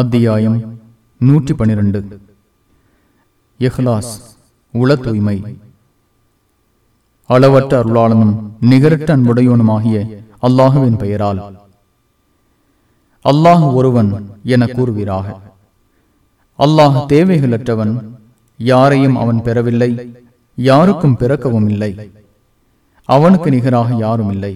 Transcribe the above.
அத்தியாயம் நூற்றி பனிரெண்டு இஹ்லாஸ் உள தூய்மை. அளவற்ற அருளாளனும் நிகரற்ற அன்புடையோனுமாகிய அல்லாஹுவின் பெயரால். அல்லாஹ் ஒருவன் என கூறுவீராக. அல்லாஹ் தேவைகளற்றவன் யாரையும் அவன் பெறவில்லை யாருக்கும் பிறக்கவும் இல்லை. அவனுக்கு நிகராக யாரும் இல்லை.